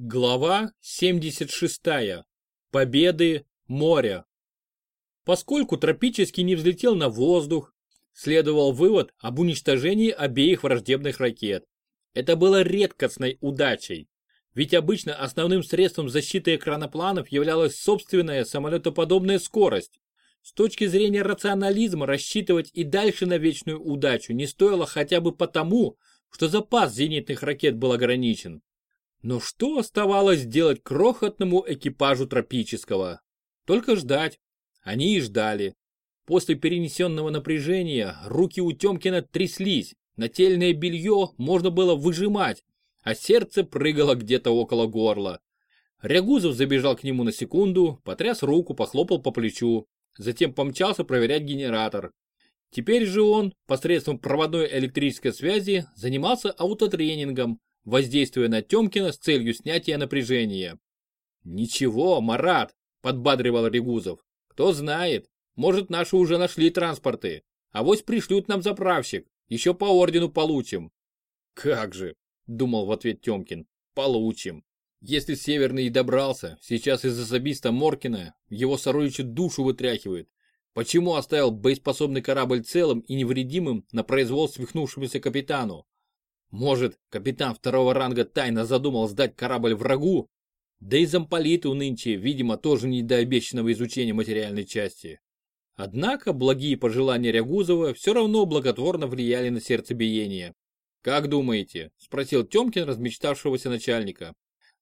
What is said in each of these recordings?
Глава 76. Победы моря. Поскольку тропический не взлетел на воздух, следовал вывод об уничтожении обеих враждебных ракет. Это было редкостной удачей, ведь обычно основным средством защиты экранопланов являлась собственная самолетоподобная скорость. С точки зрения рационализма рассчитывать и дальше на вечную удачу не стоило хотя бы потому, что запас зенитных ракет был ограничен. Но что оставалось делать крохотному экипажу тропического? Только ждать. Они и ждали. После перенесенного напряжения руки у Темкина тряслись, нательное белье можно было выжимать, а сердце прыгало где-то около горла. Рягузов забежал к нему на секунду, потряс руку, похлопал по плечу, затем помчался проверять генератор. Теперь же он, посредством проводной электрической связи, занимался аутотренингом, воздействуя на Тёмкина с целью снятия напряжения. «Ничего, Марат», – подбадривал Регузов. «Кто знает, может наши уже нашли транспорты, а вось пришлют нам заправщик, еще по ордену получим». «Как же», – думал в ответ Тёмкин, – «получим». Если Северный и добрался, сейчас из особиста Моркина его сородичи душу вытряхивает. Почему оставил боеспособный корабль целым и невредимым на произвол свихнувшемуся капитану? Может, капитан второго ранга тайно задумал сдать корабль врагу? Да и замполиту нынче, видимо, тоже не до обещанного изучения материальной части. Однако благие пожелания Рягузова все равно благотворно влияли на сердцебиение. «Как думаете?» – спросил Темкин размечтавшегося начальника.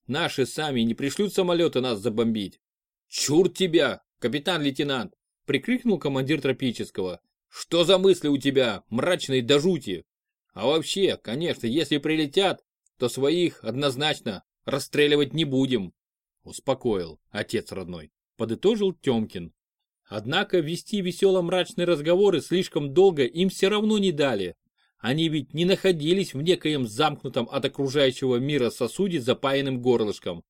«Наши сами не пришлют самолеты нас забомбить». «Чур тебя, капитан-лейтенант!» – прикрикнул командир тропического. «Что за мысли у тебя, мрачные до жути?» А вообще, конечно, если прилетят, то своих однозначно расстреливать не будем. Успокоил отец родной, подытожил Тёмкин. Однако вести весело-мрачные разговоры слишком долго им все равно не дали. Они ведь не находились в некоем замкнутом от окружающего мира сосуде запаянным горлышком.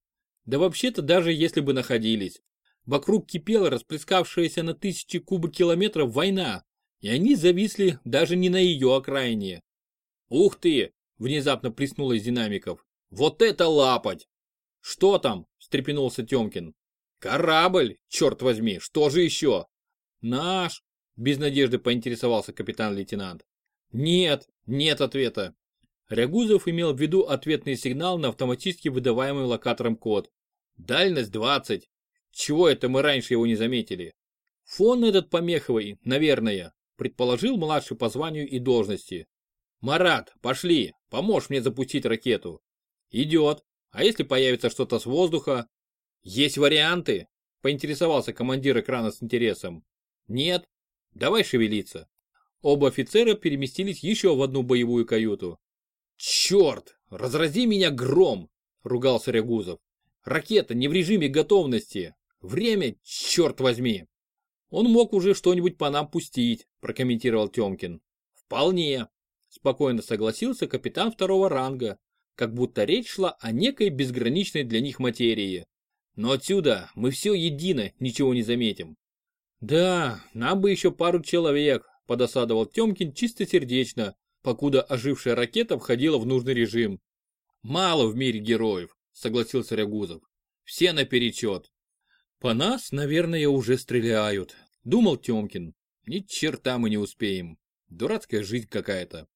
Да вообще-то даже если бы находились. Вокруг кипела расплескавшаяся на тысячи кубокилометров война, и они зависли даже не на ее окраине, «Ух ты!» – внезапно приснуло из динамиков. «Вот это лапать!» «Что там?» – встрепенулся Тёмкин. «Корабль! Черт возьми! Что же еще?» «Наш!» – без надежды поинтересовался капитан-лейтенант. «Нет, нет ответа». Рягузов имел в виду ответный сигнал на автоматически выдаваемый локатором код. «Дальность 20. Чего это мы раньше его не заметили?» «Фон этот помеховый, наверное», предположил младший по званию и должности. «Марат, пошли, поможешь мне запустить ракету». «Идет. А если появится что-то с воздуха?» «Есть варианты?» – поинтересовался командир экрана с интересом. «Нет? Давай шевелиться». Оба офицера переместились еще в одну боевую каюту. «Черт! Разрази меня гром!» – ругался Рягузов. «Ракета не в режиме готовности. Время, черт возьми!» «Он мог уже что-нибудь по нам пустить», – прокомментировал Темкин. «Вполне. Спокойно согласился капитан второго ранга, как будто речь шла о некой безграничной для них материи. Но отсюда мы все едино ничего не заметим. Да, нам бы еще пару человек, подосадовал Темкин чистосердечно, покуда ожившая ракета входила в нужный режим. Мало в мире героев, согласился Рягузов. Все наперечет. По нас, наверное, уже стреляют, думал Темкин. Ни черта мы не успеем. Дурацкая жизнь какая-то.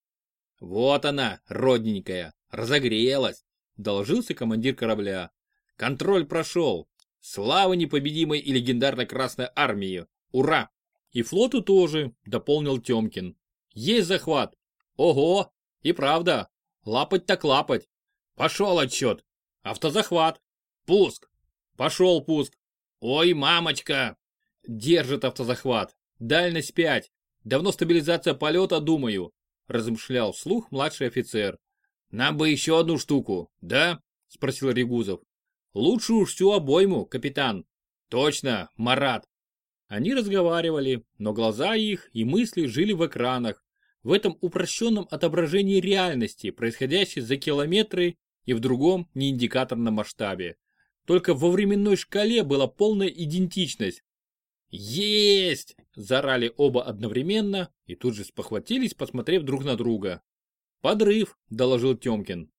«Вот она, родненькая, разогрелась», – доложился командир корабля. «Контроль прошел. Слава непобедимой и легендарной Красной Армии! Ура!» «И флоту тоже», – дополнил Тёмкин. «Есть захват! Ого! И правда! Лапать так лапать! Пошел отчет! Автозахват! Пуск! Пошел пуск! Ой, мамочка!» Держит автозахват. Дальность 5. Давно стабилизация полета, думаю размышлял вслух младший офицер. «Нам бы еще одну штуку, да?» – спросил Регузов. «Лучше уж всю обойму, капитан». «Точно, Марат». Они разговаривали, но глаза их и мысли жили в экранах, в этом упрощенном отображении реальности, происходящей за километры и в другом неиндикаторном масштабе. Только во временной шкале была полная идентичность, «Есть!» – зарали оба одновременно и тут же спохватились, посмотрев друг на друга. «Подрыв!» – доложил Тёмкин.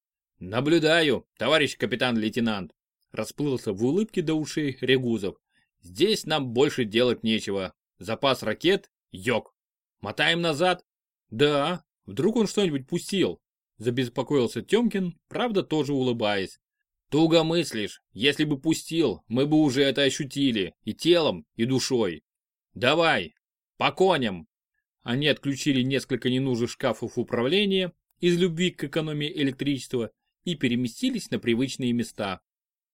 Наблюдаю, товарищ капитан-лейтенант. Расплылся в улыбке до ушей Регузов. Здесь нам больше делать нечего. Запас ракет – йог. Мотаем назад? Да, вдруг он что-нибудь пустил. Забеспокоился Тёмкин, правда тоже улыбаясь. Туго мыслишь, если бы пустил, мы бы уже это ощутили, и телом, и душой. Давай, по коням. Они отключили несколько ненужных шкафов управления из любви к экономии электричества и переместились на привычные места.